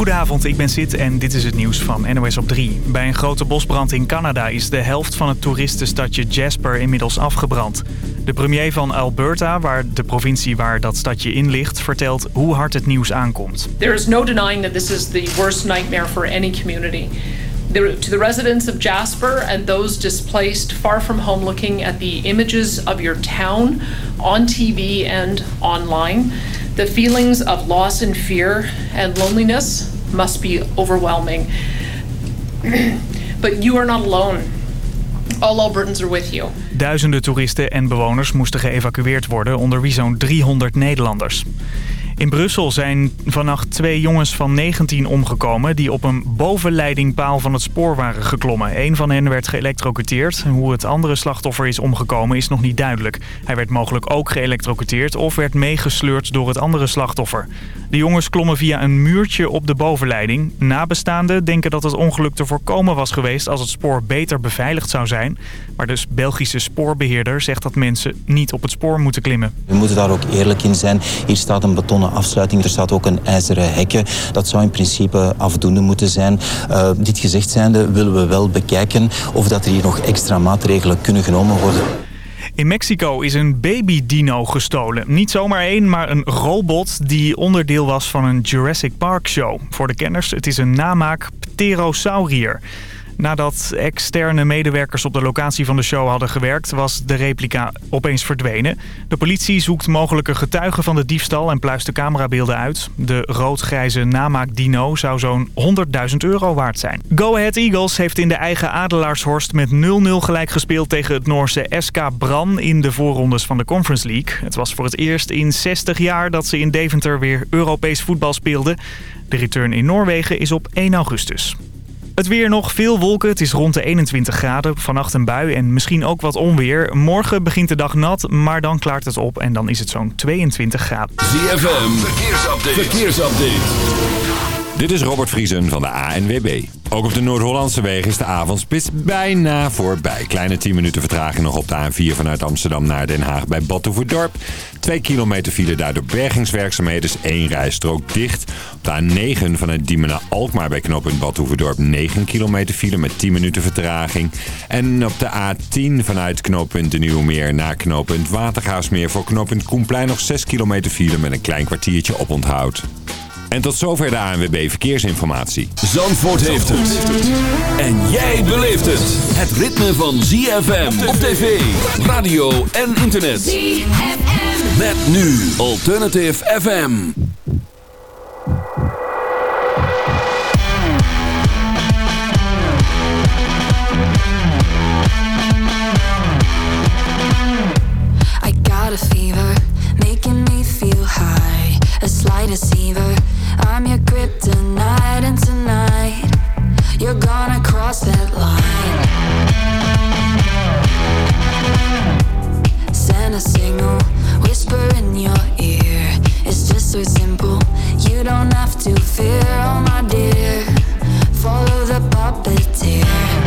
Goedenavond, ik ben Sid en dit is het nieuws van NOS op 3. Bij een grote bosbrand in Canada is de helft van het toeristenstadje Jasper inmiddels afgebrand. De premier van Alberta, waar de provincie waar dat stadje in ligt, vertelt hoe hard het nieuws aankomt. There is no denying that this is the worst nightmare for any community. to the residents of Jasper and those displaced far from home looking at the images of your town on TV and online, the feelings of loss and fear and loneliness must be overwhelming. but you are not alone. All Albertans are with you. Duizenden toeristen en bewoners moesten geëvacueerd worden, onder wie zo'n 300 Nederlanders. In Brussel zijn vannacht twee jongens van 19 omgekomen... die op een bovenleidingpaal van het spoor waren geklommen. Een van hen werd geëlectrocuteerd. Hoe het andere slachtoffer is omgekomen is nog niet duidelijk. Hij werd mogelijk ook geëlectrocuteerd of werd meegesleurd door het andere slachtoffer. De jongens klommen via een muurtje op de bovenleiding. Nabestaanden denken dat het ongeluk te voorkomen was geweest... als het spoor beter beveiligd zou zijn. Maar de Belgische spoorbeheerder zegt dat mensen niet op het spoor moeten klimmen. We moeten daar ook eerlijk in zijn. Hier staat een betonnen afsluiting. Er staat ook een ijzeren hekje. Dat zou in principe afdoende moeten zijn. Uh, dit gezegd zijnde willen we wel bekijken of dat er hier nog extra maatregelen kunnen genomen worden. In Mexico is een baby-dino gestolen. Niet zomaar één, maar een robot die onderdeel was van een Jurassic Park show. Voor de kenners, het is een namaak Pterosaurier. Nadat externe medewerkers op de locatie van de show hadden gewerkt... was de replica opeens verdwenen. De politie zoekt mogelijke getuigen van de diefstal en pluist de camerabeelden uit. De rood-grijze namaak Dino zou zo'n 100.000 euro waard zijn. Go Ahead Eagles heeft in de eigen Adelaarshorst met 0-0 gelijk gespeeld... tegen het Noorse SK Bran in de voorrondes van de Conference League. Het was voor het eerst in 60 jaar dat ze in Deventer weer Europees voetbal speelden. De return in Noorwegen is op 1 augustus. Het weer nog, veel wolken. Het is rond de 21 graden. Vannacht een bui en misschien ook wat onweer. Morgen begint de dag nat, maar dan klaart het op en dan is het zo'n 22 graden. ZFM, verkeersupdate. verkeersupdate. Dit is Robert Vriesen van de ANWB. Ook op de Noord-Hollandse wegen is de avondspits bijna voorbij. Kleine 10 minuten vertraging nog op de A4 vanuit Amsterdam naar Den Haag bij Badhoevedorp. 2 kilometer file daardoor bergingswerkzaamheden is één rijstrook dicht. Op de A9 vanuit Diemen naar Alkmaar bij knooppunt Badhoevedorp 9 kilometer file met 10 minuten vertraging. En op de A10 vanuit knooppunt De Nieuwe Meer naar knooppunt Watergaasmeer voor knooppunt Koenplein nog 6 kilometer file met een klein kwartiertje op onthoud. En tot zover de ANWB Verkeersinformatie. Zandvoort heeft het. En jij beleeft het. Het ritme van ZFM op tv, radio en internet. ZFM. Met nu Alternative FM. I got a fever, making me feel high. A slight deceiver. I'm your kryptonite, and tonight you're gonna cross that line. Send a whisper in your ear. It's just so simple, you don't have to fear, oh my dear. Follow the puppeteer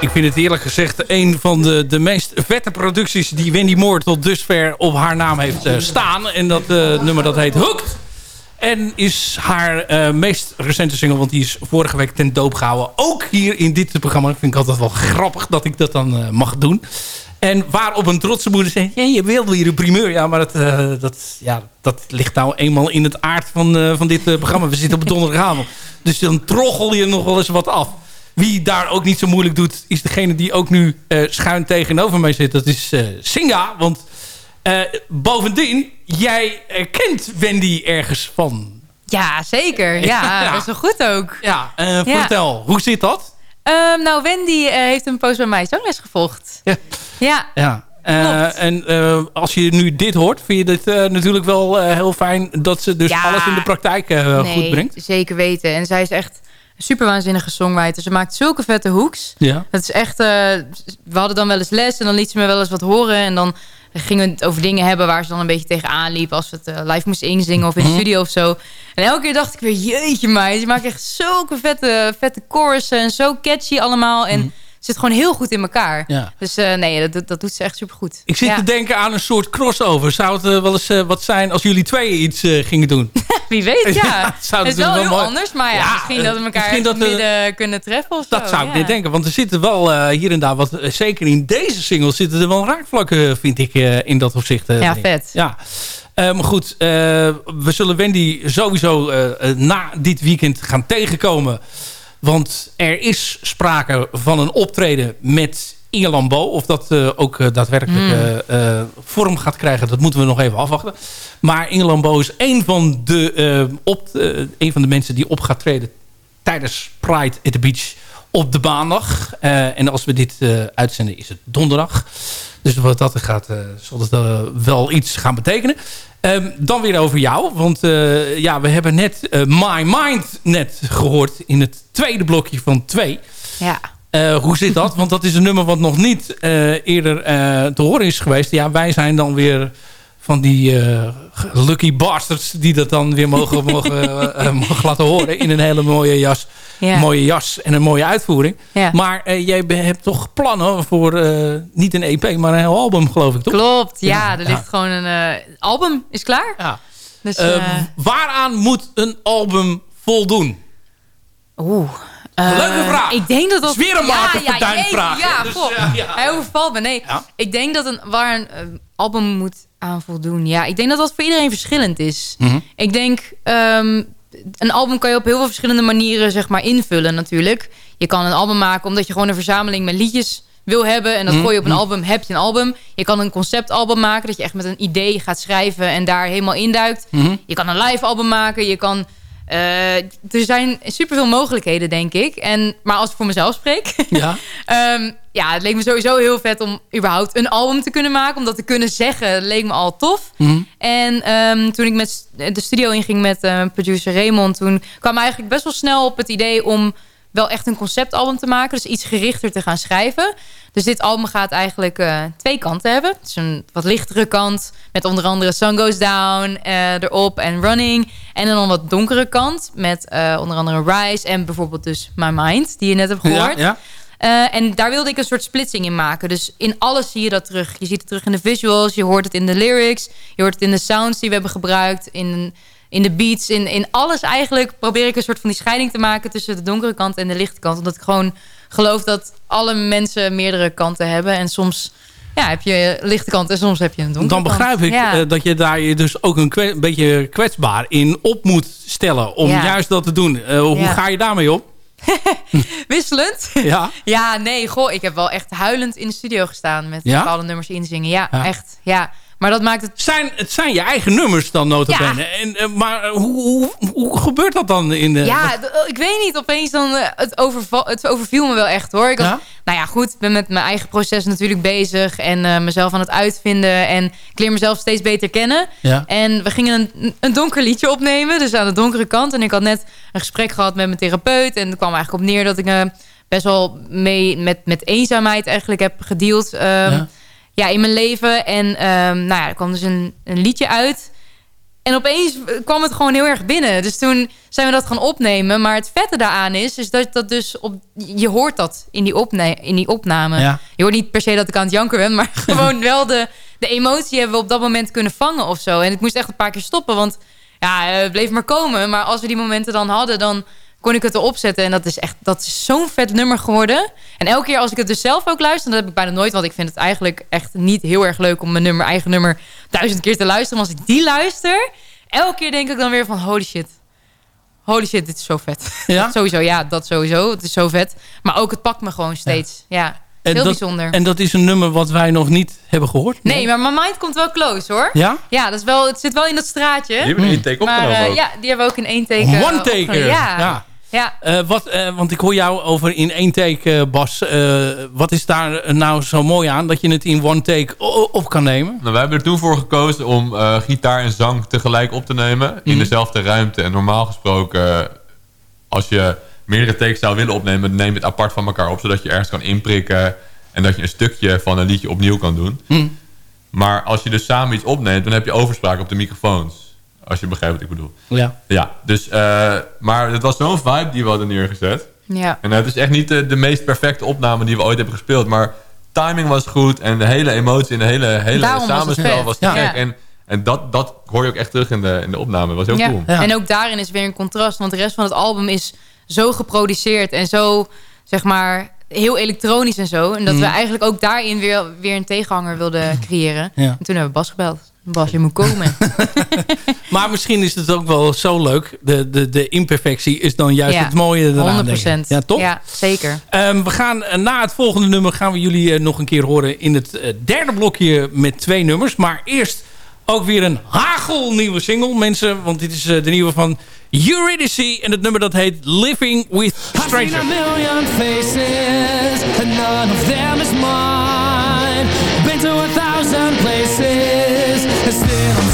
Ik vind het eerlijk gezegd een van de, de meest vette producties die Wendy Moore tot dusver op haar naam heeft uh, staan. En dat uh, nummer dat heet Hooked. En is haar uh, meest recente single, want die is vorige week ten doop gehouden. Ook hier in dit programma. Vind ik altijd wel grappig dat ik dat dan mag doen. En waarop een trotse moeder zegt... Ja, je wilde hier een primeur. Ja, maar dat, dat, ja, dat ligt nou eenmaal in het aard van, van dit programma. We zitten op donderdagavond. Dus dan troggel je nog wel eens wat af. Wie daar ook niet zo moeilijk doet... is degene die ook nu schuin tegenover mij zit. Dat is Singa. Want bovendien, jij kent Wendy ergens van. Ja, zeker. Ja, ja. dat is wel goed ook. Ja, vertel. Hoe zit dat? Um, nou, Wendy heeft een post bij mij zangles gevolgd. Ja. Ja. ja. Uh, en uh, als je nu dit hoort, vind je dit uh, natuurlijk wel heel fijn dat ze dus alles in de praktijk nee, goed brengt? zeker weten. En zij is echt super waanzinnige songwriter. Ze maakt zulke vette hoeks. Ja. Het is echt, we hadden dan wel eens les en dan liet ze me wel eens wat horen. En dan gingen we het over dingen hebben waar ze dan een beetje tegenaan liep. Als we het live moesten inzingen of in de mhm. studio of zo. En elke keer dacht ik weer, jeetje meid. Je maakt echt zulke vette, vette chorussen en zo catchy allemaal. En... Mhm zit gewoon heel goed in elkaar. Ja. Dus uh, nee, dat, dat doet ze echt super goed. Ik zit te denken aan een soort crossover. Zou het uh, wel eens uh, wat zijn als jullie twee iets gingen doen? Wie weet, ja. het is wel, heel mooi... anders, maar ja, misschien dat we elkaar dat, midden kunnen treffen of Dat zou ik niet denken, want er zitten wel hier en daar wat... zeker in deze single zitten er wel raakvlakken, vind ik, in dat opzicht. ja, vet. Ja. maar goed, we zullen Wendy sowieso na dit weekend gaan tegenkomen... Want er is sprake van een optreden met Inge Lambo. Of dat uh, ook uh, daadwerkelijk uh, vorm gaat krijgen, dat moeten we nog even afwachten. Maar Inge Lambo is een van de, op, een van de mensen die op gaat treden tijdens Pride at the Beach op de maandag. en als we dit uitzenden is het donderdag. Dus wat dat gaat, zal het wel iets gaan betekenen. Um, dan weer over jou. Want uh, ja, we hebben net uh, My Mind net gehoord in het tweede blokje van twee. Ja. Uh, hoe zit dat? Want dat is een nummer wat nog niet eerder te horen is geweest. Ja, wij zijn dan weer van die lucky bastards die dat dan weer mogen, mogen, mogen laten horen in een hele mooie jas ja. mooie jas en een mooie uitvoering. Maar uh, jij hebt toch plannen voor niet een EP, maar een heel album, geloof ik, toch? Klopt, ja. er ligt gewoon een album, is klaar. Ja. Dus, waaraan moet een album voldoen? Oeh. Leuke vraag. Ik denk dat dat... Is weer een ja. Ja, dus, ja, Hij overvalt me. Nee, ik denk dat een, waar een album moet aan voldoen. Ja, ik denk dat dat voor iedereen verschillend is. Mm -hmm. Ik denk... Um, een album kan je op heel veel verschillende manieren zeg maar, invullen natuurlijk. Je kan een album maken omdat je gewoon een verzameling met liedjes wil hebben. En dat mhm. gooi je op een album, heb je een album. Je kan een conceptalbum maken, dat je echt met een idee gaat schrijven... en daar helemaal induikt. Mm Je kan een live album maken, je kan uh, er zijn superveel mogelijkheden, denk ik. En, maar als ik voor mezelf spreek... Ja. um, ja, het leek me sowieso heel vet om überhaupt een album te kunnen maken. Om dat te kunnen zeggen, leek me al tof. Mm En um, toen ik met de studio inging met uh, producer Raymond... toen kwam eigenlijk best wel snel op het idee om wel echt een conceptalbum te maken. Dus iets gerichter te gaan schrijven. Dus dit album gaat eigenlijk uh, twee kanten hebben. Het is een wat lichtere kant met onder andere Sun Goes Down uh, erop en Running. En dan een wat donkere kant met uh, onder andere Rise en bijvoorbeeld dus My Mind, die je net hebt gehoord. Ja, ja. En daar wilde ik een soort splitsing in maken. Dus in alles zie je dat terug. Je ziet het terug in de visuals, je hoort het in de lyrics, je hoort het in de sounds die we hebben gebruikt, in in de beats, in, in alles eigenlijk probeer ik een soort van die scheiding te maken tussen de donkere kant en de lichte kant. Omdat ik gewoon geloof dat alle mensen meerdere kanten hebben. En soms ja, heb je lichte kant en soms heb je een donkere Dan begrijp ik eh, dat je daar je dus ook een, beetje kwetsbaar in op moet stellen. Om juist dat te doen. Uh, hoe ga je daarmee op? Wisselend? Ja. ja, nee, goh, ik heb wel echt huilend in de studio gestaan met bepaalde nummers inzingen. Ja, ja, echt. Ja. Maar dat maakt het... Zijn, het zijn je eigen nummers dan nota bene. En, uh, maar hoe, hoe, hoe, gebeurt dat dan? in de? Ja, ik weet niet. Opeens dan... Uh, het, overval, het overviel me wel echt hoor. Ik had, Nou ja, goed. Ik ben met mijn eigen proces natuurlijk bezig. En uh, mezelf aan het uitvinden. En ik leer mezelf steeds beter kennen. Ja. En we gingen een, een donker liedje opnemen. Dus aan de donkere kant. En ik had net een gesprek gehad met mijn therapeut. En het kwam eigenlijk op neer dat ik best wel mee met, met eenzaamheid eigenlijk heb gedeeld. Um, ja in mijn leven. En um, nou ja, er kwam dus een, een liedje uit. En opeens kwam het gewoon heel erg binnen. Dus toen zijn we dat gaan opnemen. Maar het vette daaraan is, is dat dat dus op, je hoort dat in die, opne in die opname. Ja. Je hoort niet per se dat ik aan het janken ben, maar gewoon wel de, de emotie hebben we op dat moment kunnen vangen of zo. En ik moest echt een paar keer stoppen, want ja, het bleef maar komen. Maar als we die momenten dan hadden, dan kon ik het erop zetten. En dat is echt, dat is zo'n vet nummer geworden. En elke keer als ik het dus zelf ook luister, dat heb ik bijna nooit, want ik vind het eigenlijk echt niet heel erg leuk om mijn nummer, eigen nummer duizend keer te luisteren. Maar als ik die luister, elke keer denk ik dan weer van holy shit. Holy shit, dit is zo vet. Ja? sowieso, ja, dat sowieso. Het is zo vet. Maar ook het pakt me gewoon steeds. Ja, En heel dat, bijzonder. En dat is een nummer wat wij nog niet hebben gehoord. Nee, maar mijn mind komt wel close hoor. Ja? Ja, dat is wel, het zit wel in dat straatje. Die hebben één take opgenomen eh, ook. ja, die hebben we ook in één teken. One. Ja. ja. Ja. Eh, wat, eh, want ik hoor jou over in één take, eh, Bas. Eh, wat is daar nou zo mooi aan dat je het in one take op kan nemen? Nou, wij hebben er toen voor gekozen om eh, gitaar en zang tegelijk op te nemen. In Mhm. dezelfde ruimte. En normaal gesproken, als je meerdere takes zou willen opnemen... neem je het apart van elkaar op, zodat je ergens kan inprikken... en dat je een stukje van een liedje opnieuw kan doen. Hm. Maar als je dus samen iets opneemt, dan heb je overspraak op de microfoons. Als je begrijpt wat ik bedoel. Ja. Ja, dus, eh, maar het was zo'n vibe die we hadden neergezet. Ja. En het is echt niet de, de meest perfecte opname die we ooit hebben gespeeld. Maar timing was goed en de hele emotie en de hele, hele Daarom samenspel was te Ja. gek. Ja. En, en dat, dat hoor je ook echt terug in de, in de opname. Dat was heel Ja. cool. En ook daarin is weer een contrast. Want de rest van het album is zo geproduceerd en zo, zeg maar, heel elektronisch en zo. En dat we Mhm. eigenlijk ook daarin weer, weer een tegenhanger wilden creëren. Ja. En toen hebben we Bas gebeld. Bas, je moet komen. Maar misschien is het ook wel zo leuk. De, de, de imperfectie is dan juist Ja, het mooie eraan. 100%. denk ik. Ja, toch? Ja, zeker. Ehm, we gaan eh, na het volgende nummer gaan we jullie eh, nog een keer horen in het eh, derde blokje met twee nummers. Maar eerst ook weer een hagelnieuwe single, mensen. Want dit is de nieuwe van Eurydice. En het nummer dat heet Living with I've seen a Strangers. million faces, and none of them is mine. Been to a thousand cause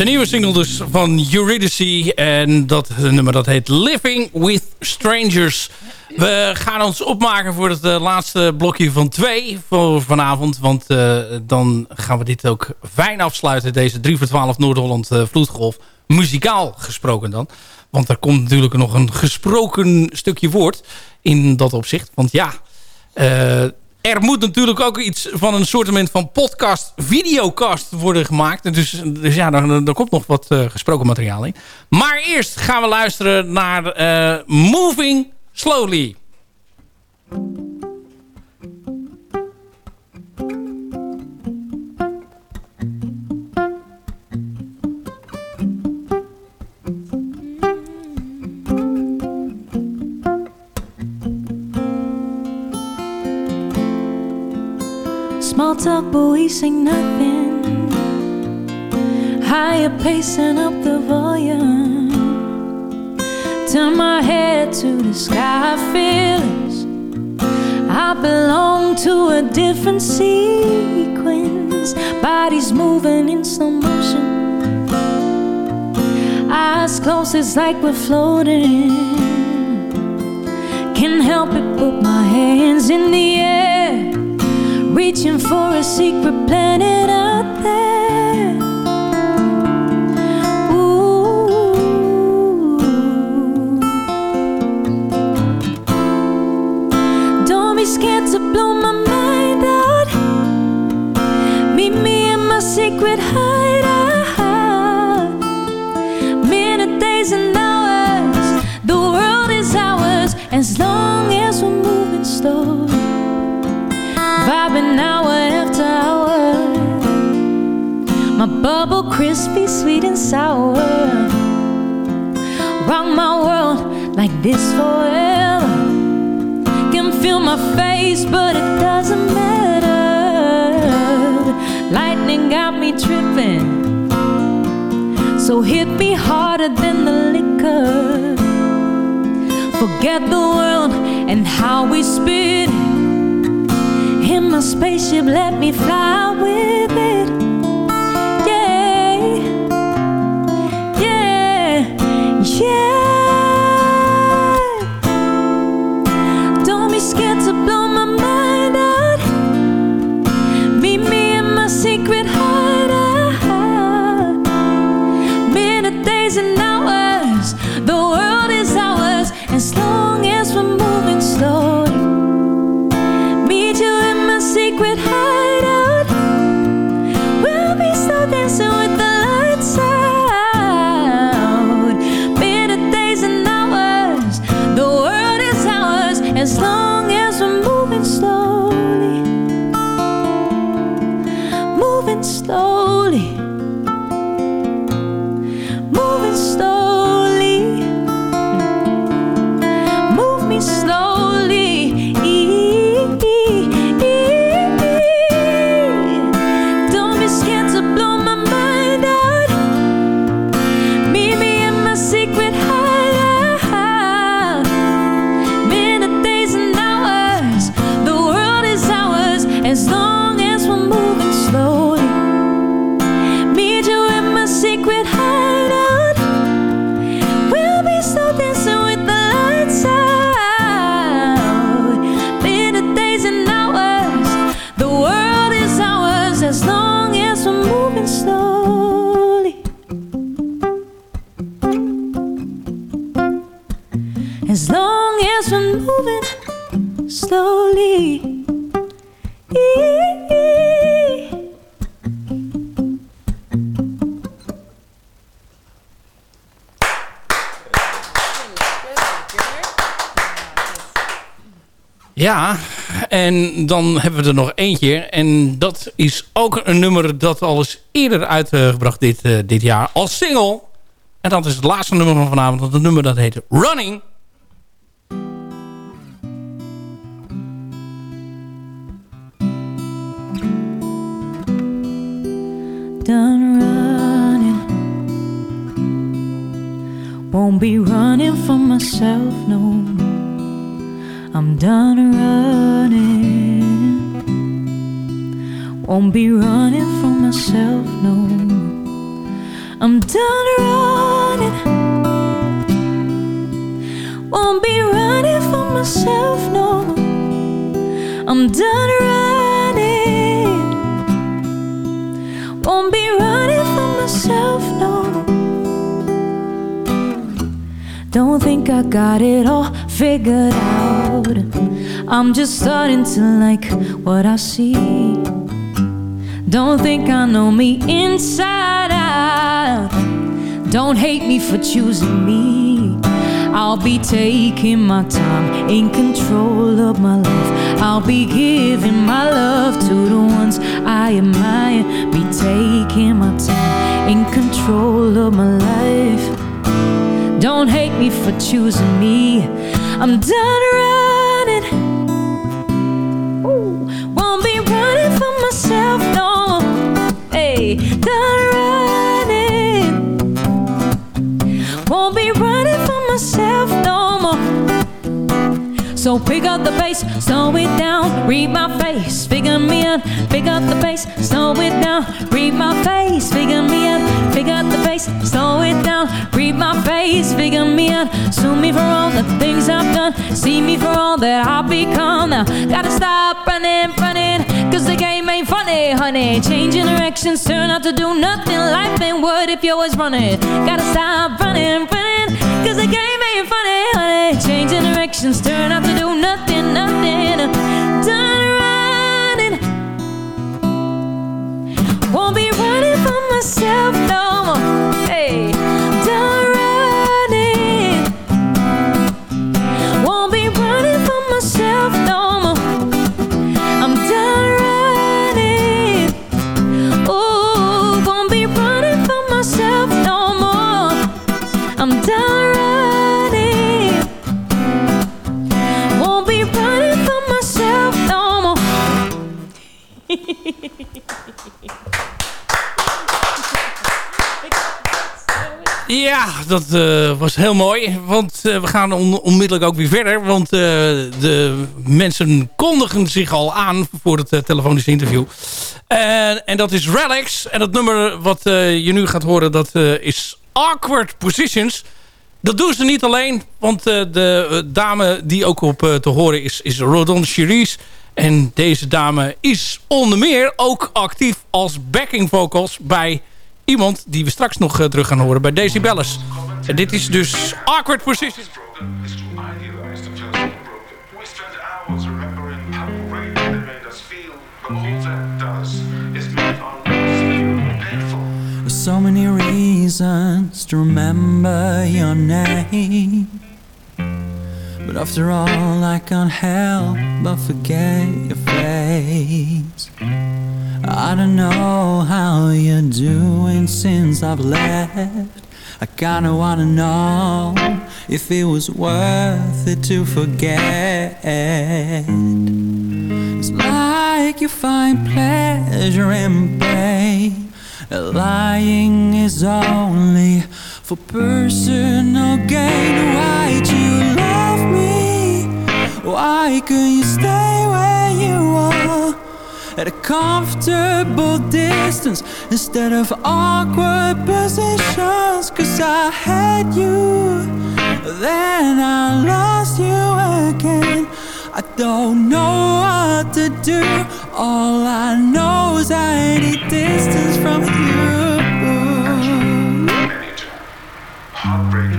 De nieuwe single dus van Eurydice. En dat nummer dat heet Living with Strangers. We gaan ons opmaken voor het uh, laatste blokje van twee voor vanavond. Want uh, dan gaan we dit ook fijn afsluiten. Deze 3 voor 12 Noord-Holland uh, vloedgolf. Muzikaal gesproken dan. Want er komt natuurlijk nog een gesproken stukje woord in dat opzicht. Want ja, er moet natuurlijk ook iets van een soort van podcast, videocast worden gemaakt. Dus, dus ja, er, komt nog wat uh, gesproken materiaal in. Maar eerst gaan we luisteren naar uh, Moving Slowly. Talk, but we say nothing. Higher pacing up the volume. Turn my head to the sky, I feel this. I belong to a different sequence. Bodies moving in slow motion. Eyes closed, it's like we're floating. Can't help it, put my hands in the air reaching for a secret planet. out crispy, sweet and sour. Rock my world like this forever. Can feel my face, but it doesn't matter. Lightning got me tripping. So hit me harder than the liquor. Forget the world and how we spin in my spaceship, let me fly with dan hebben we er nog eentje. En dat is ook een nummer dat al eens eerder uitgebracht dit, uh, dit jaar als single. En dat is het laatste nummer van vanavond. Dat nummer dat heet Running. Done running. Won't be running for myself no. I'm done running. Won't be running for myself no. I'm done running. Won't be running for myself no. I'm done running. Won't be running for myself no. Don't think I got it all figured out. I'm just starting to like what I see. Don't think I know me inside out. Don't hate me for choosing me. I'll be taking my time in control of my life. I'll be giving my love to the ones I admire. Be taking my time in control of my life. Don't hate me for choosing me. I'm done running. Pick up the pace, slow it down, read my face, figure me out. Pick up the pace, slow it down, read my face, figure me out. Pick up the pace, slow it down, read my face, figure me out. Sue me for all the things I've done, see me for all that I've become. Now gotta stop running, running, cause the game ain't funny, honey. Changing directions, turn out to do nothing. Life ain't what if you're always running. Gotta stop running, running, cause the game ain't funny, honey. Changing directions, turn out to do nothing, nothing. Done running. Won't be running for myself no more. Ja, dat eh, was heel mooi. Want eh, we gaan on- onmiddellijk ook weer verder. Want eh, de mensen kondigen zich al aan voor het telefonische interview. En, dat is Relics. En dat nummer wat je nu gaat horen, dat is Awkward Positions. Dat doen ze niet alleen. Want de dame die ook op te horen is, is Rodon Cherise. En deze dame is onder meer ook actief als backing vocals bij iemand die we straks nog eh, terug gaan horen bij Daisy Bellis. En dit is dus Awkward Position. So many reasons to remember your name. But after all, I can't help but forget your face. I don't know how you're doing since I've left. I kinda wanna know if it was worth it to forget. It's like you find pleasure in pain. Lying is only for personal gain. Why'd you love me? Why couldn't you stay where you are? At a comfortable distance instead of awkward positions. Cause I had you, then I lost you again. I don't know what to do. All I know is I need distance from you. Heartbreak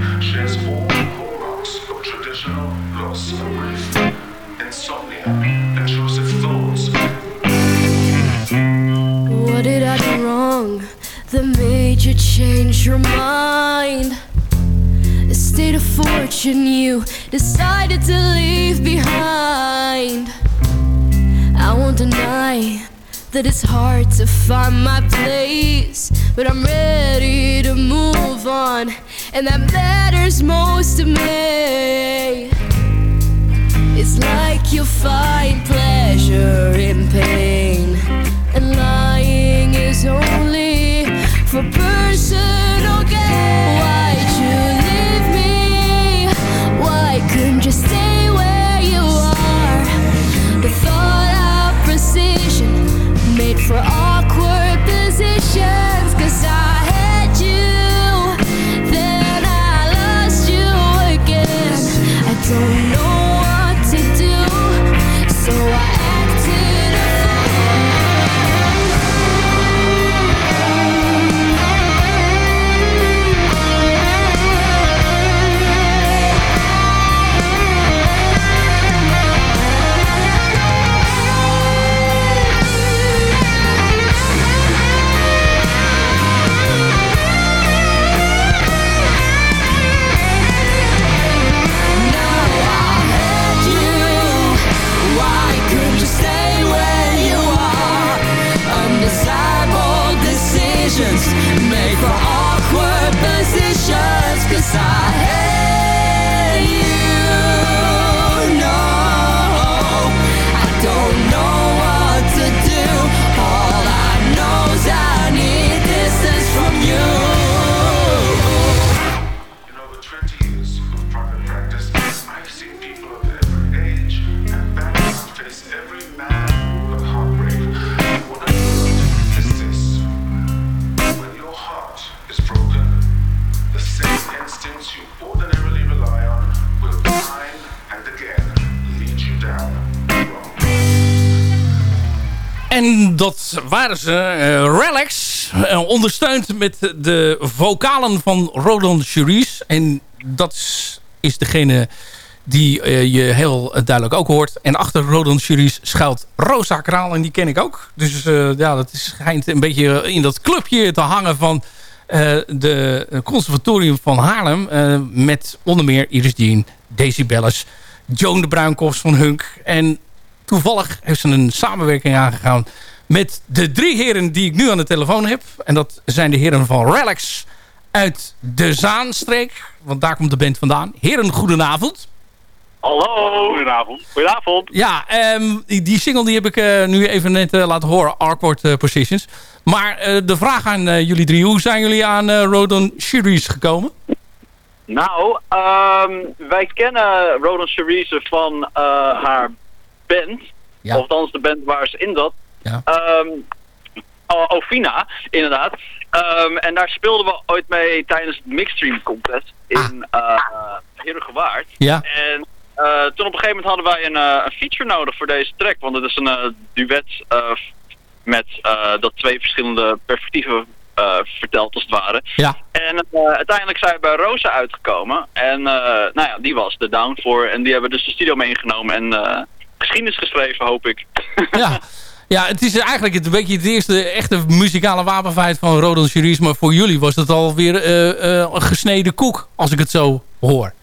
change your mind? The state of fortune you decided to leave behind. I won't deny that it's hard to find my place, but I'm ready to move on, and that matters most to me. It's like you find pleasure in pain, and lying is only for personal gain. Why'd you leave me? Why couldn't you stay where you are? The thought precision made for awkward positions. En dat waren ze, eh, Relax, eh, ondersteund met de vocalen van Roland Cherise. En dat is, degene die eh, je heel duidelijk ook hoort. En achter Roland Cherise schuilt Rosa Kraal en die ken ik ook. Dus ja, dat is- schijnt een beetje in dat clubje te hangen van de conservatorium van Haarlem. met onder meer Iris Dean, Daisy Bellis, Joan de Bruinkofs van Hunk. En toevallig heeft ze een samenwerking aangegaan met de drie heren die ik nu aan de telefoon heb. En dat zijn de heren van Relax uit de Zaanstreek. Want daar komt de band vandaan. Heren, goedenavond. Hallo. Goedenavond. Goedenavond. Ja, ehm, die, die single die heb ik eh, nu even net eh, laten horen. Awkward eh, Positions. Maar de vraag aan jullie drie. Hoe zijn jullie aan Rodon Series gekomen? Nou, ehm, wij kennen Rodan Cerise van haar band. Ja. Of althans de band waar ze in zat. Ja. Ehm, Ofina, inderdaad. Ehm, en daar speelden we ooit mee tijdens het Mixstream Contest in uh, Heerhugowaard. Ja. En eh, toen op een gegeven moment hadden wij een, eh, een feature nodig voor deze track. Want het is een duet met dat twee verschillende perspectieven vertelt als het ware. Ja. En uiteindelijk zijn we bij Rosa uitgekomen. En nou ja, die was er down voor. En die hebben dus de studio meegenomen en geschiedenis geschreven, hoop ik. Ja. Ja, het is eigenlijk het, een beetje het eerste echte muzikale wapenfeit van Rodon Series. Maar voor jullie was het alweer eh eh een gesneden koek, als ik het zo hoor.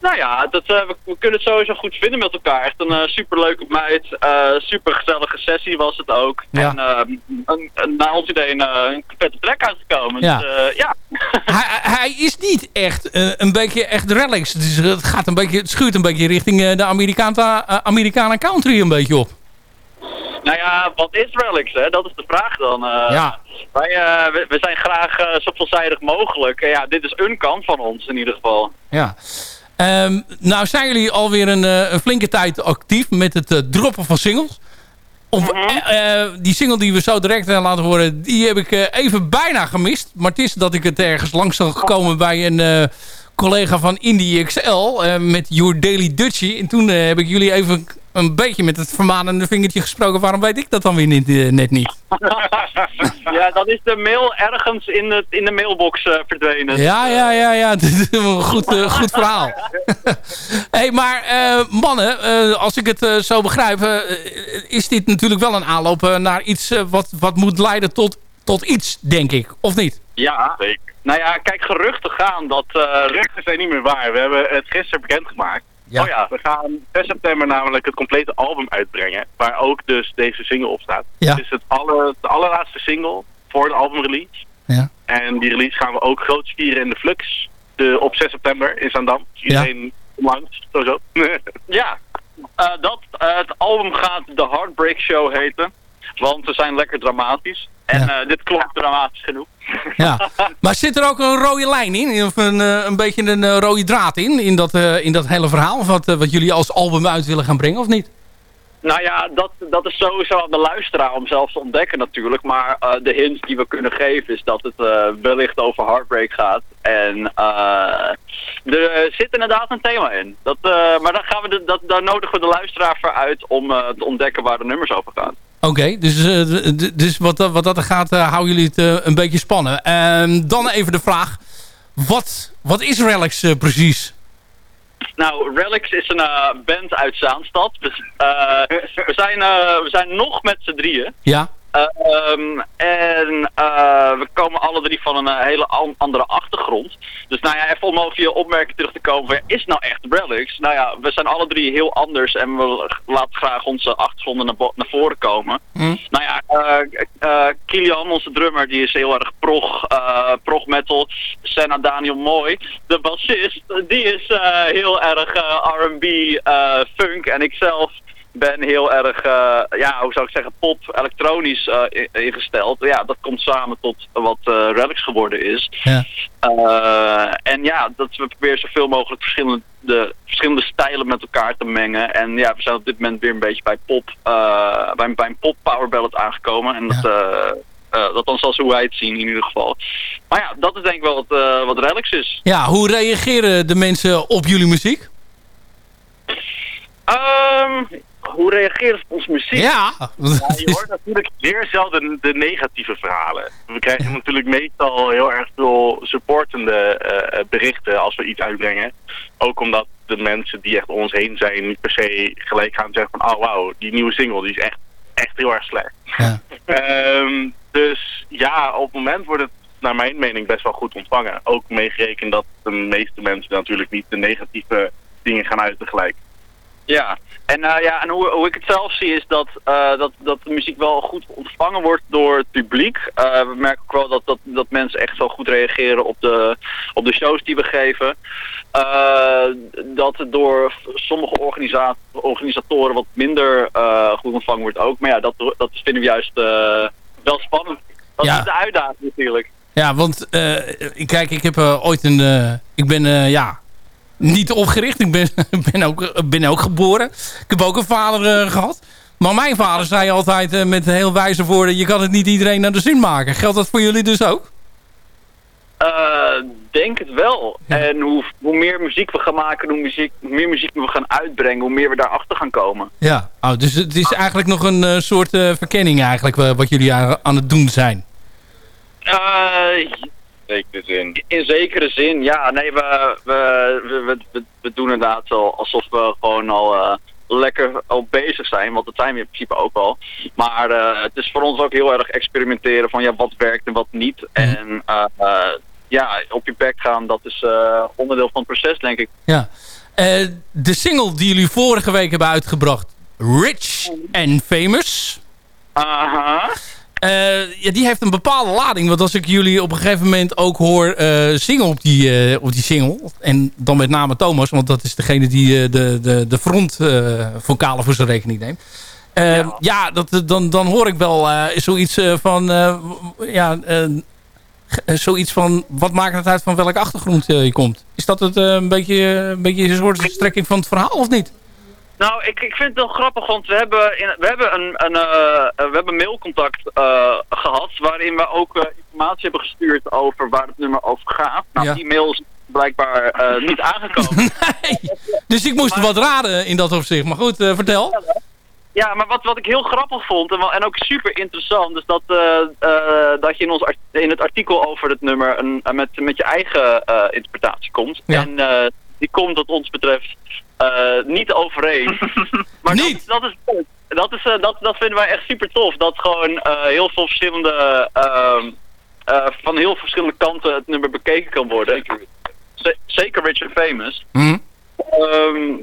Nou ja, dat, eh, we, we kunnen het sowieso goed vinden met elkaar. Echt een eh, superleuke meid. eh super gezellige sessie was het ook. Ja. En een, een, na ons idee een, een vette track uitgekomen. Ja. Dus, ja. hij, hij is niet echt een beetje echt relaxed. Dus het, gaat een beetje, het schuurt een beetje richting de Amerikaanse Amerikanen country een beetje op. Nou ja, wat is Relics, hè? Dat is de vraag dan. Ja. Wij, we, we zijn graag zo veelzijdig mogelijk. Ja, dit is een kant van ons in ieder geval. Ja. Ehm, nou zijn jullie alweer een, eh, een flinke tijd actief met het eh, droppen van singles. Of, eh, die single die we zo direct eh, laten horen, die heb ik even bijna gemist. Maar het is dat ik het ergens langs zag gekomen bij een collega van Indie XL met Your Daily Dutchie. En toen heb ik jullie even een beetje met het vermanende vingertje gesproken. Waarom weet ik dat dan weer niet, eh, net niet? ja, dan is de mail ergens in, het, in de mailbox eh, verdwenen. Ja, ja, ja, ja. Goed, eh, goed verhaal. hey, maar mannen, als ik het zo begrijp, is dit natuurlijk wel een aanloop naar iets wat, wat moet leiden tot, tot iets, denk ik. Of niet? Ja, zeker. Nou ja, kijk, geruchten gaan dat... Geruchten zijn niet meer waar. We hebben het gisteren bekendgemaakt. Ja. Oh ja, we gaan 6 september namelijk het complete album uitbrengen. Waar ook dus deze single op staat. Ja. Het is het aller, de allerlaatste single voor de albumrelease. Ja. En die release gaan we ook groot vieren in de Flux. De, op 6 september in Zandam. Dus iedereen kom langs, sowieso. Ja, eh, dat, het album gaat The Heartbreak Show heten. Want we zijn lekker dramatisch. En eh, dit klopt dramatisch genoeg. Ja. Maar zit er ook een rode lijn in? Of een, eh, een beetje een eh, rode draad in? In dat, in dat hele verhaal? Wat, wat jullie als album uit willen gaan brengen, of niet? Nou ja, dat, dat is sowieso aan de luisteraar om zelf te ontdekken natuurlijk. Maar de hint die we kunnen geven is dat het eh, wellicht over Heartbreak gaat. En er zit inderdaad een thema in. Dat, maar dan gaan we de, dat, daar nodigen we de luisteraar voor uit om te ontdekken waar de nummers over gaan. Oké, dus, eh, dus wat, dat- wat dat er gaat, eh, houden jullie het eh, een beetje spannen. Ehm, dan even de vraag, wat, wat is Relics precies? Nou, Relics is een band uit Zaanstad. Dus, we, zijn, we zijn nog met z'n drieën. Ja? Eh, ehm, en eh, we komen alle drie van een eh, hele an- andere achtergrond. Dus nou ja, even om over je opmerking terug te komen. van, Is nou echt Relics? Nou ja, we zijn alle drie heel anders en we laten graag onze achtergronden naar, naar voren komen. Nou ja, eh Kilian, onze drummer, die is heel erg prog, prog metal. Senna Daniel Mooi, de bassist, die is heel erg R&B, funk. En ikzelf ben heel erg, eh, ja, hoe zou ik zeggen, pop, elektronisch eh, ingesteld. Ja, dat komt samen tot wat eh Relics geworden is. Ja. En ja, dat we proberen zoveel mogelijk verschillende, de, verschillende stijlen met elkaar te mengen. En ja, we zijn op dit moment weer een beetje bij pop, bij, bij een pop power ballad aangekomen. En dat, dat dan zoals hoe wij het zien in ieder geval. Maar ja, dat is denk ik wel wat, wat Relics is. Ja, hoe reageren de mensen op jullie muziek? Ehm, hoe op onze muziek? Ja. je hoort natuurlijk zeer zelden de negatieve verhalen. We krijgen natuurlijk meestal heel erg veel supportende eh, berichten als we iets uitbrengen. Ook omdat de mensen die echt om ons heen zijn niet per se gelijk gaan zeggen van... oh wauw, die nieuwe single die is echt, echt heel erg slecht. Ehm, dus ja, op het moment wordt het naar mijn mening best wel goed ontvangen. Ook meegerekend dat de meeste mensen natuurlijk niet de negatieve dingen gaan uiten gelijk. Ja, en, eh, ja, en hoe, hoe ik het zelf zie is dat, eh, dat, dat de muziek wel goed ontvangen wordt door het publiek. Eh, we merken ook wel dat, dat, dat mensen echt wel goed reageren op de, op de shows die we geven. Dat het door sommige organisa organisatoren wat minder goed ontvangen wordt ook. Maar ja, dat, dat vinden we juist wel spannend. Dat Ja. is de uitdaging natuurlijk. Ja, want kijk, ik heb ooit een... ik ben, ja, niet opgericht. Ik ben, ben, ook, ben ook geboren. Ik heb ook een vader eh, gehad. Maar mijn vader zei altijd eh, met heel wijze woorden... je kan het niet iedereen naar de zin maken. Geldt dat voor jullie dus ook? Eh, denk het wel. En hoe, hoe meer muziek we gaan maken, hoe, muziek, hoe meer muziek we gaan uitbrengen, hoe meer we daarachter gaan komen. Ja. Oh, dus het is eigenlijk nog een soort verkenning eigenlijk... wat jullie aan, aan het doen zijn. Zekere zin. In zekere zin, ja. Nee, we, we, we, we, doen inderdaad al alsof we gewoon al eh, lekker al bezig zijn. Want dat zijn we in principe ook al. Maar eh, het is voor ons ook heel erg experimenteren van ja, wat werkt en wat niet. En eh, eh, ja, op je bek gaan, dat is eh, onderdeel van het proces, denk ik. Ja. Eh, de single die jullie vorige week hebben uitgebracht... Rich and Famous... Aha. Eh, ja, die heeft een bepaalde lading. Want als ik jullie op een gegeven moment ook hoor eh, zingen op die, eh, op die single... en dan met name Thomas, want dat is degene die de, de, de front vocalen voor zijn rekening neemt. Eh, ja, dat, dan, dan hoor ik wel zoiets van... ja, zoiets van... wat maakt het uit van welke achtergrond je komt? Is dat het, een, beetje, een beetje een soort strekking van het verhaal of niet? Nou, ik, ik vind het wel grappig, want we hebben, in, we hebben een, een, eh, we hebben mailcontact eh, gehad waarin we ook eh, informatie hebben gestuurd over waar het nummer over gaat. Nou, Ja. die mail is blijkbaar niet aangekomen. Dus ik moest wat raden in dat opzicht. Maar goed, vertel. Ja, maar wat, wat ik heel grappig vond en, wel- en ook super interessant is dat, dat je in, ons in het artikel over het nummer een, met, met je eigen interpretatie komt. Ja. En die komt wat ons betreft niet overeen. maar niet? Dat, dat, is, leuk. dat, is, eh, dat, dat vinden wij echt super tof. Dat gewoon eh, heel veel verschillende, ehm, eh, van heel verschillende kanten het nummer bekeken kan worden. Zeker, Zeker Rich and Famous. Ehm,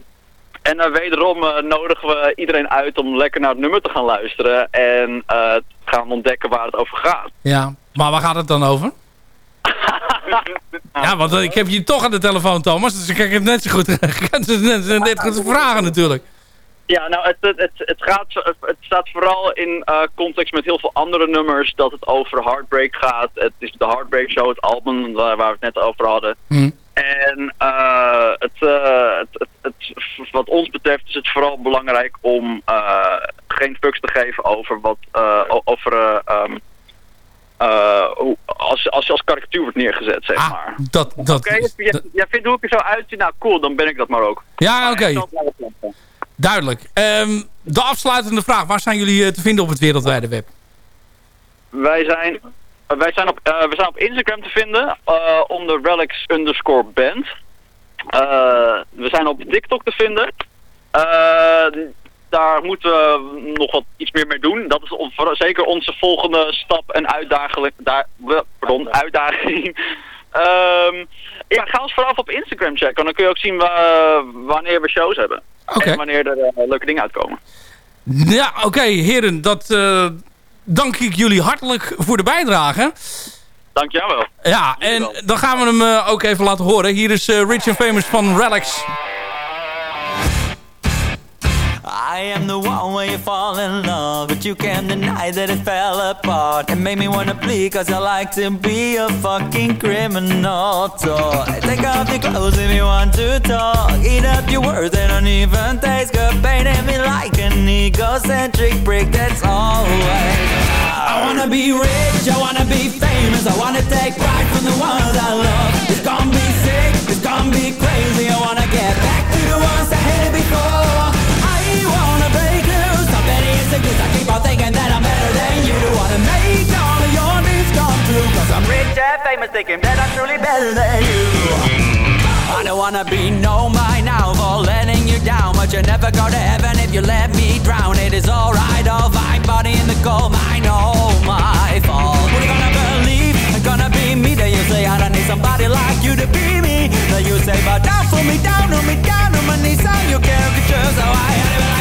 en eh, wederom eh, nodigen we iedereen uit om lekker naar het nummer te gaan luisteren. En eh, te gaan ontdekken waar het over gaat. Ja, maar waar gaat het dan over? Ja, want eh, ik heb je toch aan de telefoon, Thomas. Dus ik kan het net zo goed, net, goed vragen natuurlijk. Ja, nou, het, het, het, gaat, het staat vooral in eh, context met heel veel andere nummers dat het over Heartbreak gaat. Het is de Heartbreak Show, het album waar, waar we het net over hadden. En eh, het, het, het, wat ons betreft is het vooral belangrijk om eh, geen fucks te geven over wat eh, over eh, eh, als, als je als karikatuur wordt neergezet, zeg maar. Dat, dat, Oké, jij, jij vindt hoe ik er zo uitzie? Nou, cool, dan ben ik dat maar ook. Ja, oké. Duidelijk. Ehm, de afsluitende vraag. Waar zijn jullie eh, te vinden op het wereldwijde web? Wij zijn, eh, wij zijn, op, we zijn op Instagram te vinden onder relics underscore band. We zijn op TikTok te vinden. Daar moeten we nog wat iets meer mee doen. Dat is zeker onze volgende stap en uitdaging. Daar, pardon, uitdaging. Ja, ga ons vooral op Instagram checken. Dan kun je ook zien wa- wanneer we shows hebben. En wanneer er eh, leuke dingen uitkomen. Ja, oké, heren. Dat eh, dank ik jullie hartelijk voor de bijdrage. Dank jou wel. Ja, en dan gaan we hem eh, ook even laten horen. Hier is Rich and Famous van Relics. I am the one where you fall in love, but you can't deny that it fell apart. It made me wanna bleed, cause I like to be a fucking criminal toy. Take off your clothes if you want to talk. Eat up your words, they don't even taste good. Painting me like an egocentric prick, that's always. I wanna be rich, I wanna be famous, I wanna take pride from the ones I love. It's gonna be sick, it's gonna be crazy, famous, thinking that I'm truly better than you. I don't wanna be no by now for letting you down, but you never go to heaven if you let me drown. It is alright, I'll find body in the coal mine, all my fault. What you gonna believe? Gonna be me that you say I don't need somebody like you to be me. That you say, but down for me, down on me, down on my knees, on your caricature. So I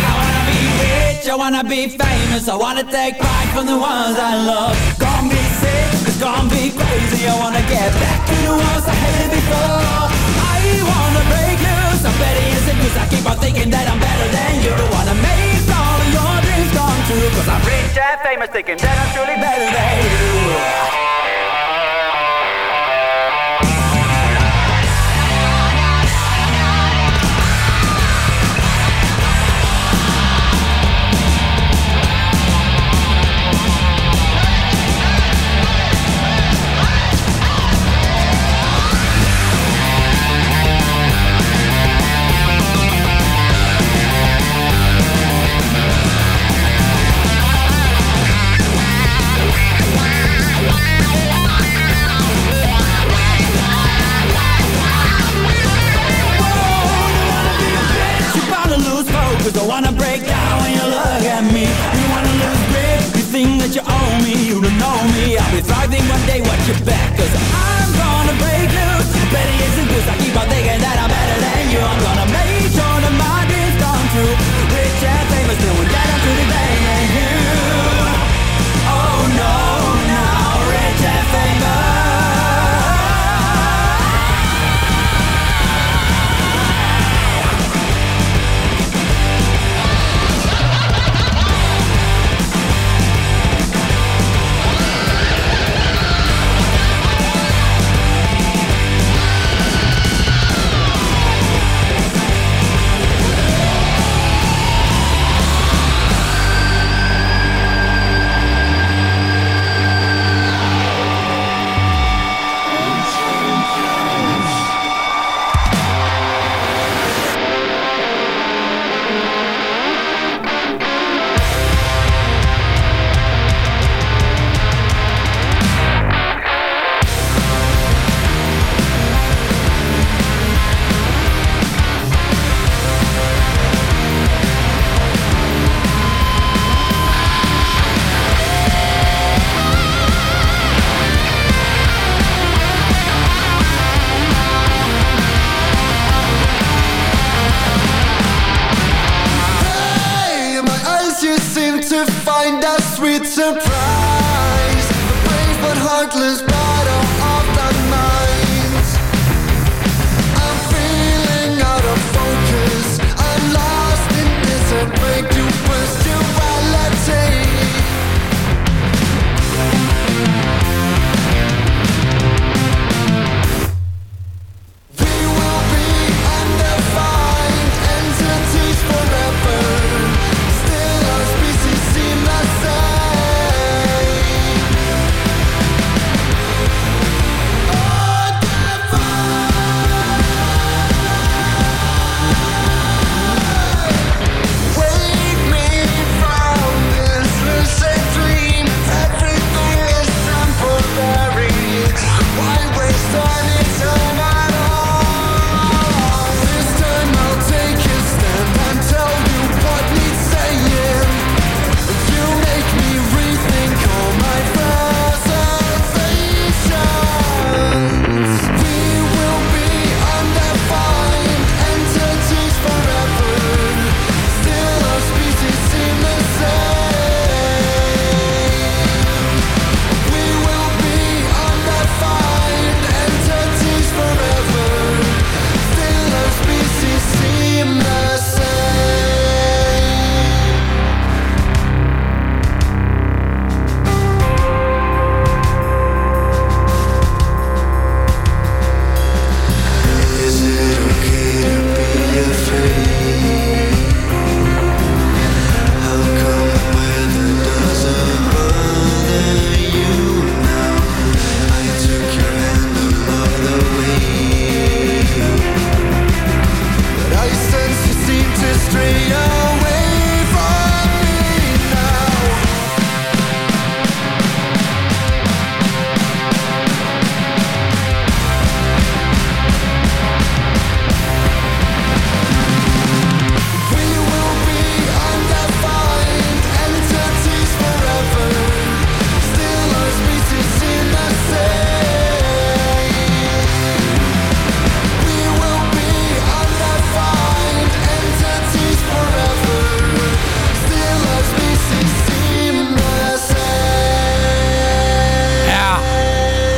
I wanna be rich, I wanna be famous, I wanna take pride from the ones I love. Gonna be sick, gonna be crazy. I wanna get back to the ones I hated before. I wanna break loose, I'm better innocent cause I keep on thinking that I'm better than you. Wanna make all your dreams come true, cause I'm rich and famous, thinking that I'm truly better than. You lose I wanna break down when you look at me. You wanna lose grip, you think that you own me, you don't know me. I'll be thriving one day, watch your back, cause I'm gonna break loose. Better isn't cause I keep on thinking that I'm better than you. I'm gonna make sure that my dreams come true. Rich and famous, knowing that I'm truly than you.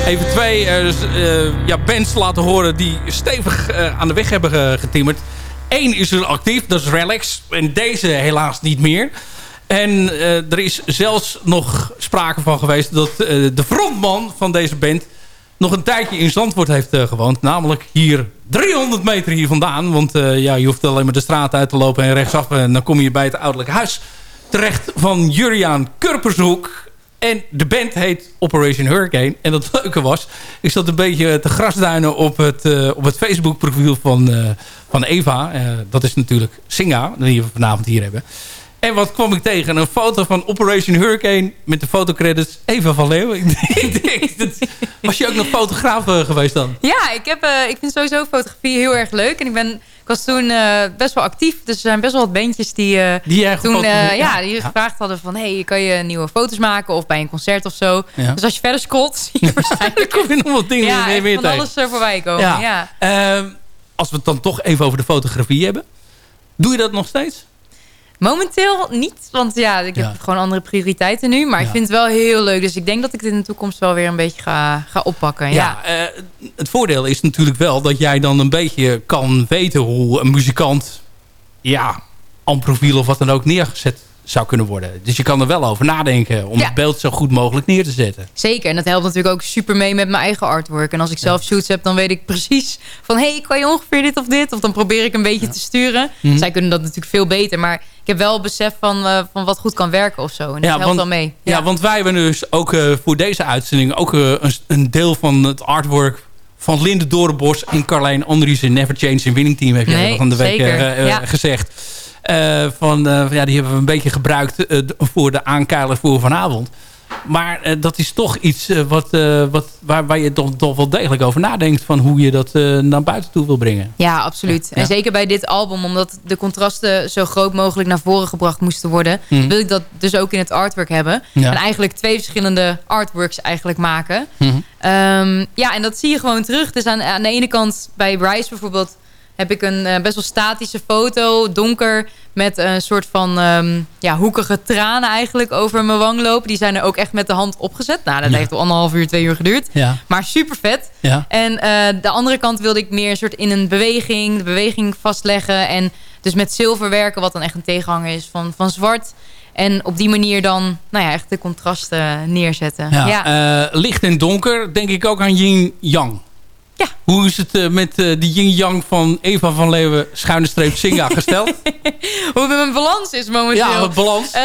Even twee eh, ja, bands laten horen die stevig eh, aan de weg hebben ge- getimmerd. Eén is er actief, dat is Relax. En deze helaas niet meer. En er is zelfs nog sprake van geweest dat de frontman van deze band nog een tijdje in Zandvoort heeft gewoond. Namelijk hier 300 meter hier vandaan. Want ja, je hoeft alleen maar de straat uit te lopen en rechtsaf. En dan kom je bij het ouderlijk huis terecht van Juriaan Kurpershoek. En de band heet Operation Hurricane. En het leuke was, ik zat een beetje te grasduinen op het, eh, op het Facebook profiel van, eh, van Eva. Eh, dat is natuurlijk Singa, die we vanavond hier hebben. En wat kwam ik tegen? Een foto van Operation Hurricane met de fotocredits Eva van Leeuwen. Ik denk, dat- was je ook nog fotograaf geweest dan? Ja, ik, heb, ik vind sowieso fotografie heel erg leuk. En ik, ben, was toen eh, best wel actief. Dus er zijn best wel wat bandjes die, eh, Die toen eh, ja, ja. die gevraagd hadden van... hey, kan je nieuwe foto's maken? Of bij een concert of zo. Dus als je verder scrolt, zie je waarschijnlijk... kom je nog wat dingen ja, meer, echt meer van alles er voorbij komen. Ja. Ehm, als we het dan toch even over de fotografie hebben. Doe je dat nog steeds? Momenteel niet, want ja, ik heb gewoon andere prioriteiten nu. Maar ik vind het wel heel leuk. Dus ik denk dat ik dit in de toekomst wel weer een beetje ga, ga oppakken. Ja. Ja, eh, het voordeel is natuurlijk wel dat jij dan een beetje kan weten hoe een muzikant ja, aan profiel of wat dan ook neergezet zou kunnen worden. Dus je kan er wel over nadenken om Ja. het beeld zo goed mogelijk neer te zetten. Zeker, en dat helpt natuurlijk ook super mee met mijn eigen artwork. En als ik zelf shoots heb, dan weet ik precies van... hé, hey, kan je ongeveer dit of dit? Of dan probeer ik een beetje te sturen. Mhm. Zij kunnen dat natuurlijk veel beter. Maar ik heb wel het besef van, eh, van wat goed kan werken of zo. En dat helpt want, wel mee. Ja. want wij hebben dus ook eh, voor deze uitzending... ook eh, een, een deel van het artwork van Linde Dorenbos en Carlijn Andries in Never Change in Winning Team... heb jij Nee, van de week gezegd. Eh, van, eh, ja, die hebben we een beetje gebruikt eh, voor de aankeiler voor vanavond. Maar dat is toch iets wat, wat, waar, waar je toch, toch wel degelijk over nadenkt... van hoe je dat naar buiten toe wil brengen. Ja, absoluut. Ja. En zeker bij dit album, omdat de contrasten zo groot mogelijk naar voren gebracht moesten worden, Mhm. wil ik dat dus ook in het artwork hebben. Ja. En eigenlijk twee verschillende artworks eigenlijk maken. Mhm. Ehm, ja, en dat zie je gewoon terug. Dus aan, aan de ene kant bij Bryce bijvoorbeeld heb ik een eh, best wel statische foto, donker, met een soort van ehm, ja, hoekige tranen eigenlijk over mijn wang lopen. Die zijn er ook echt met de hand opgezet. Nou, dat Ja. heeft wel anderhalf uur, twee uur geduurd. Ja. Maar super vet. Ja. En eh, de andere kant wilde ik meer een soort in een beweging, de beweging vastleggen. En dus met zilver werken, wat dan echt een tegenhanger is van, van zwart. En op die manier dan, nou ja, echt de contrasten neerzetten. Ja, Ja. eh, licht en donker, denk ik ook aan yin-yang. Ja. Hoe is het eh, met eh, die yin-yang van Eva van Leeuwen schuine streep Singa gesteld? Hoe mijn balans is momenteel. Ja, het balans. Eh,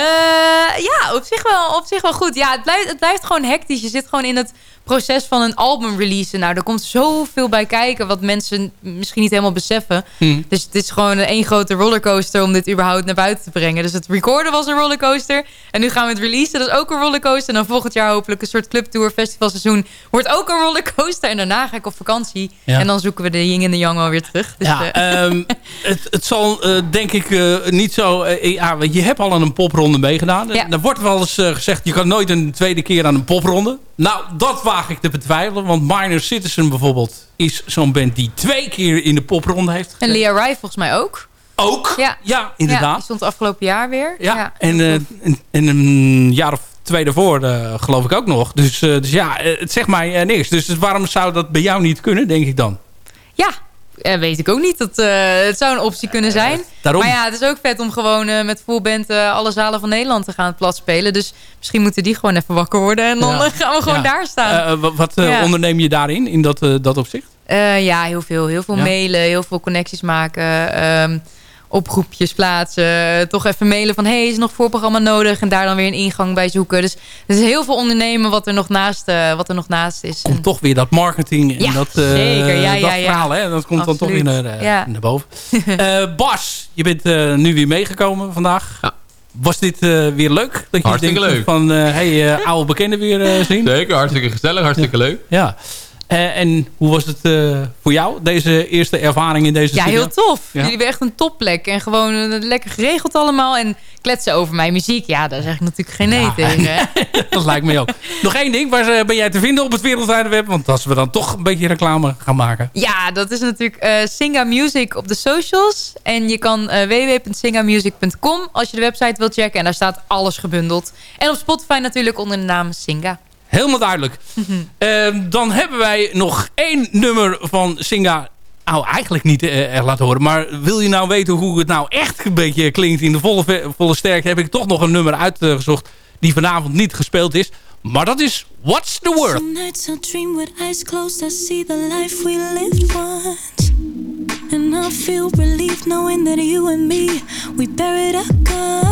ja, op zich, wel, op zich wel goed. Ja, het blijft, het blijft gewoon hectisch. Je zit gewoon in het proces van een album releasen. Nou, er komt zoveel bij kijken wat mensen misschien niet helemaal beseffen. Hm. Dus het is gewoon één grote rollercoaster om dit überhaupt naar buiten te brengen. Dus het recorden was een rollercoaster. En nu gaan we het releasen, dat is ook een rollercoaster. En dan volgend jaar hopelijk een soort clubtour, festivalseizoen. Wordt ook een rollercoaster. En daarna ga ik op vakantie. Ja. En dan zoeken we de yin en de yang alweer terug. Dus, ja, eh, ehm, het, het zal eh, denk ik eh, niet zo... ja, je hebt al aan een popronde meegedaan. Ja. Er wordt wel eens gezegd, je kan nooit een tweede keer aan een popronde. Nou, dat waag ik te betwijfelen. Want Minor Citizen bijvoorbeeld is zo'n band die twee keer in de popronde heeft en Lea Rai volgens mij ook. Ook? Ja, Ja, inderdaad. Ja, die stond afgelopen jaar weer. Ja, en, eh, en, en een jaar of twee daarvoor eh, geloof ik ook nog. Dus, eh, dus ja, het zegt mij niks. Dus waarom zou dat bij jou niet kunnen, denk ik dan? Ja, eh, weet ik ook niet. Dat, eh, het zou een optie kunnen zijn. daarom. Maar ja, het is ook vet om gewoon eh, met full band eh, alle zalen van Nederland te gaan plat spelen. Dus misschien moeten die gewoon even wakker worden. En dan Ja. eh, gaan we gewoon Ja. daar staan. Eh, wat eh, Ja. onderneem je daarin, in dat, eh, dat opzicht? Eh, ja, heel veel. Heel veel mailen, heel veel connecties maken. ehm, oproepjes plaatsen. Toch even mailen van... hey, is er nog voorprogramma nodig? En daar dan weer een ingang bij zoeken. Dus er is heel veel ondernemen wat er nog naast, eh, wat er nog naast is. Komt toch weer dat marketing en Ja, dat, eh, zeker. Ja, dat ja, ja. verhaal. Hè? Dat komt dan toch weer naar, eh, Ja. naar boven. Eh, Bas, je bent eh, nu weer meegekomen vandaag. Was dit eh, weer leuk? Dat je Hartstikke denkt leuk. Van, eh, hey, eh, oude bekenden weer eh, zien? Zeker, hartstikke gezellig, hartstikke leuk. Ja. Eh, en hoe was het eh, voor jou, deze eerste ervaring in deze Ja, studio? heel tof. Ja. Jullie hebben echt een topplek. En gewoon eh, lekker geregeld allemaal. En kletsen over mijn muziek. Ja, daar zeg ik natuurlijk geen nee tegen. dat lijkt mij ook. Nog één ding, waar ben jij te vinden op het wereldwijde web? Want als we dan toch een beetje reclame gaan maken. Ja, dat is natuurlijk eh Singa Music op de socials. En je kan eh www.singamusic.com als je de website wilt checken. En daar staat alles gebundeld. En op Spotify natuurlijk onder de naam Singa. Helemaal duidelijk. Ehm, dan hebben wij nog één nummer van Singa. Nou, eigenlijk niet eh, echt laten horen. Maar wil je nou weten hoe het nou echt een beetje klinkt in de volle, volle sterkte... heb ik toch nog een nummer uitgezocht die vanavond niet gespeeld is. Maar dat is What's the Word. Some nights I dream with eyes closed. I see the life we lived once. And I feel relief knowing that you and me, we buried our guns.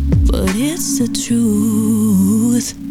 But it's the truth.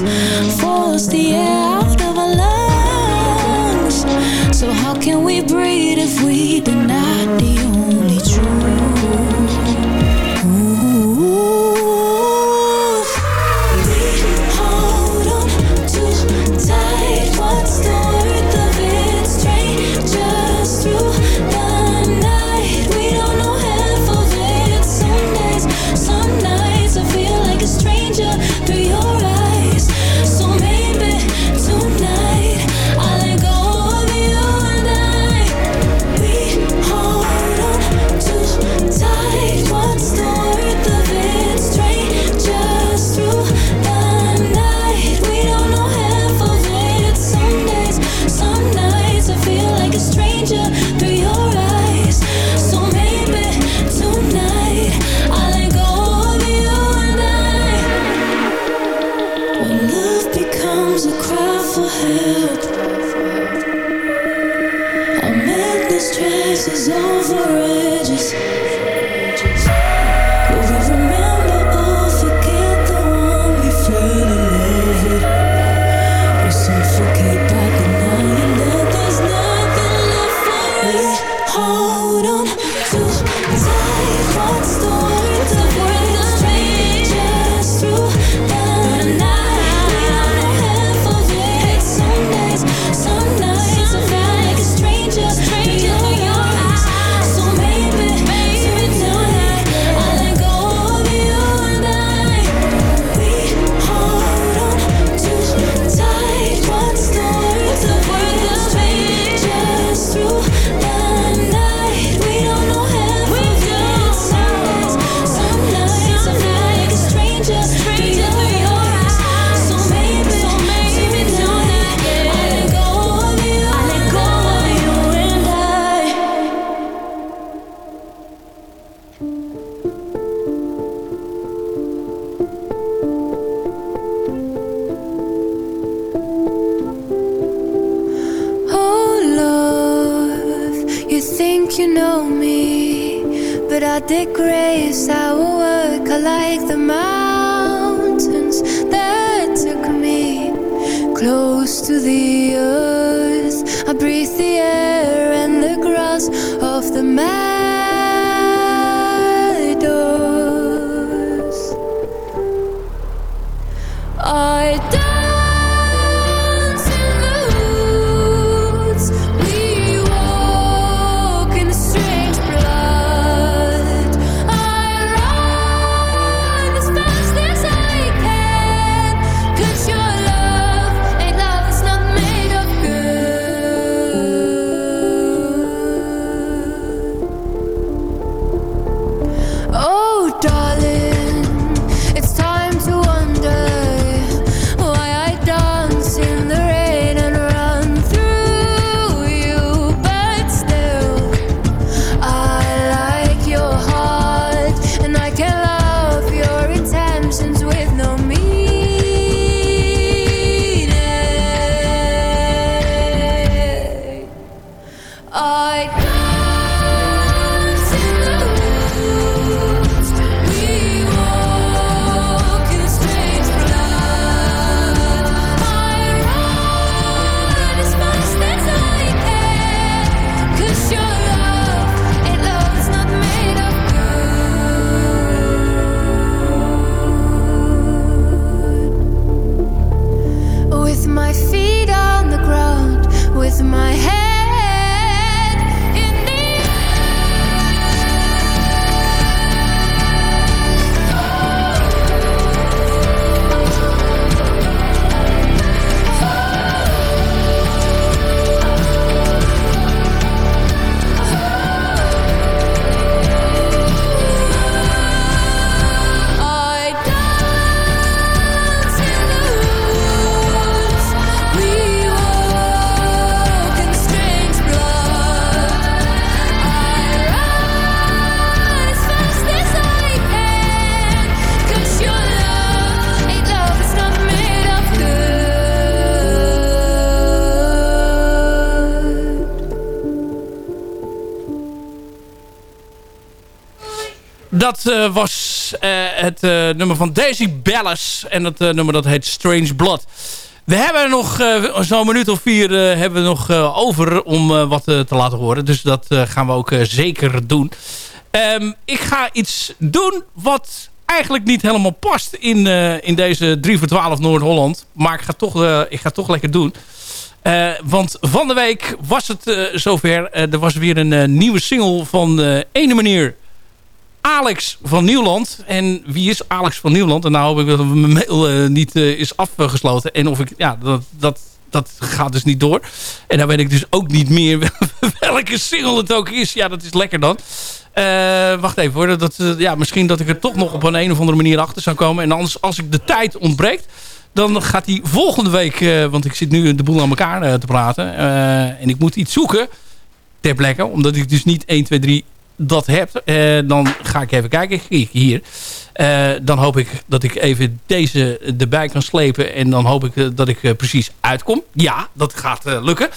force the air out of our lungs. So, how can we breathe if we deny the only truth? Close to the earth. I breathe the air and the grass of the meadows. Dat eh, was eh, het eh, nummer van Daisy Bellis. En dat nummer dat heet Strange Blood. We hebben nog zo'n minuut of vier hebben we nog over om wat te laten horen. Dus dat gaan we ook zeker doen. Ehm, ik ga iets doen wat eigenlijk niet helemaal past in, in deze 3 voor 12 Noord-Holland. Maar ik ga, toch, ik ga het toch lekker doen. Want van de week was het zover. Er was weer een nieuwe single van ene meneer Alex van Nieuwland. En wie is Alex van Nieuwland? En nou hoop ik dat mijn mail niet is afgesloten. En of ik, ja, dat, dat, dat gaat dus niet door. En dan weet ik dus ook niet meer welke single het ook is. Ja, dat is lekker dan. wacht even hoor. Dat, ja, misschien dat ik er toch nog op een, een of andere manier achter zou komen. En anders, als ik de tijd ontbreekt... Dan gaat hij volgende week, want ik zit nu de boel aan elkaar te praten. En ik moet iets zoeken ter plekke. Omdat ik dus niet 1, 2, 3 dat heb. dan ga ik even kijken. Hier. dan hoop ik dat ik even deze erbij kan slepen. En dan hoop ik dat ik precies uitkom. Ja, dat gaat lukken.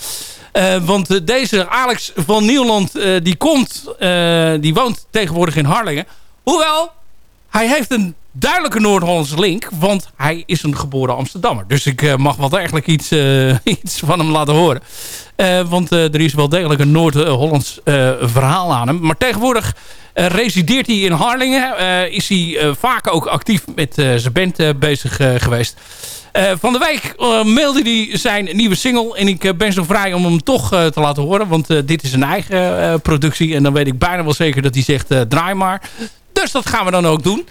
want deze Alex van Nieuwland, die komt, die woont tegenwoordig in Harlingen. Hoewel, hij heeft een duidelijke Noord-Hollandse link. Want hij is een geboren Amsterdammer. Dus ik uh, mag wel degelijk iets, uh, iets van hem laten horen. Uh, want er is wel degelijk een Noord-Hollands verhaal aan hem. Maar tegenwoordig resideert hij in Harlingen. is hij vaak ook actief met zijn band bezig geweest. van de week mailde hij zijn nieuwe single. En ik ben zo vrij om hem toch te laten horen. Want dit is een eigen productie. En dan weet ik bijna wel zeker dat hij zegt draai maar. Dus dat gaan we dan ook doen.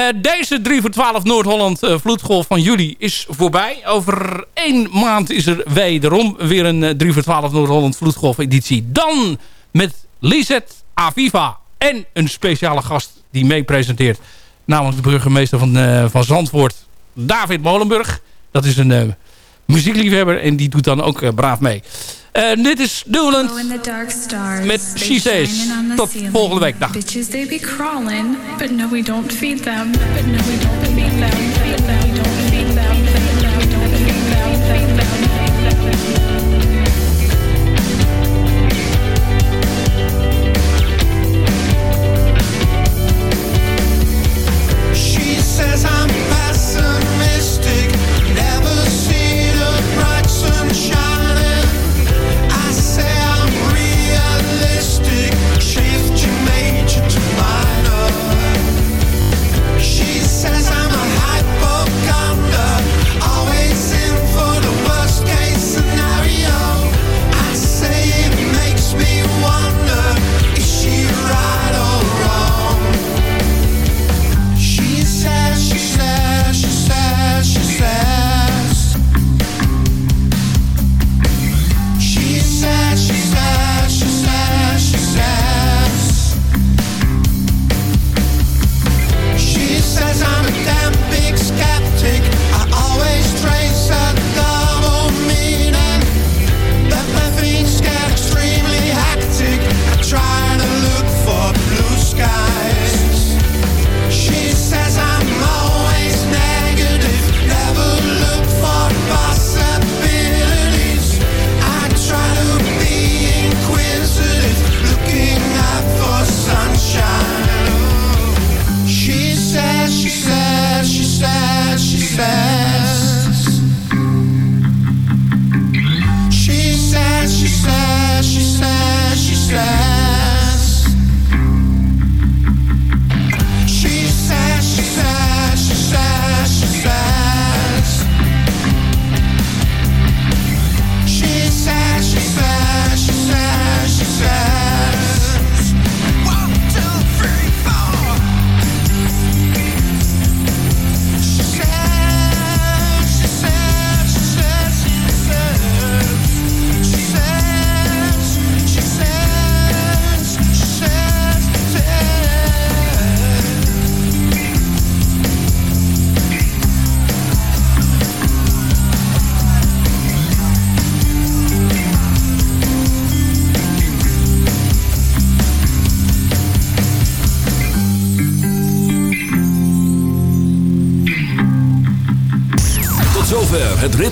Uh, deze 3 voor 12 Noord-Holland uh, vloedgolf van juli is voorbij. Over één maand is er wederom weer een uh, 3 voor 12 Noord-Holland vloedgolf editie. Dan met Lisette Aviva en een speciale gast die mee presenteert. Namelijk de burgemeester van, van Zandvoort, David Molenburg. Dat is een muziekliefhebber en die doet dan ook braaf mee. Uh, dit is Newland met She Says. Tot volgende week. Dag. Bitches, they be crawling, but no, we don't feed them. But no, we don't feed them. Feed them. We don't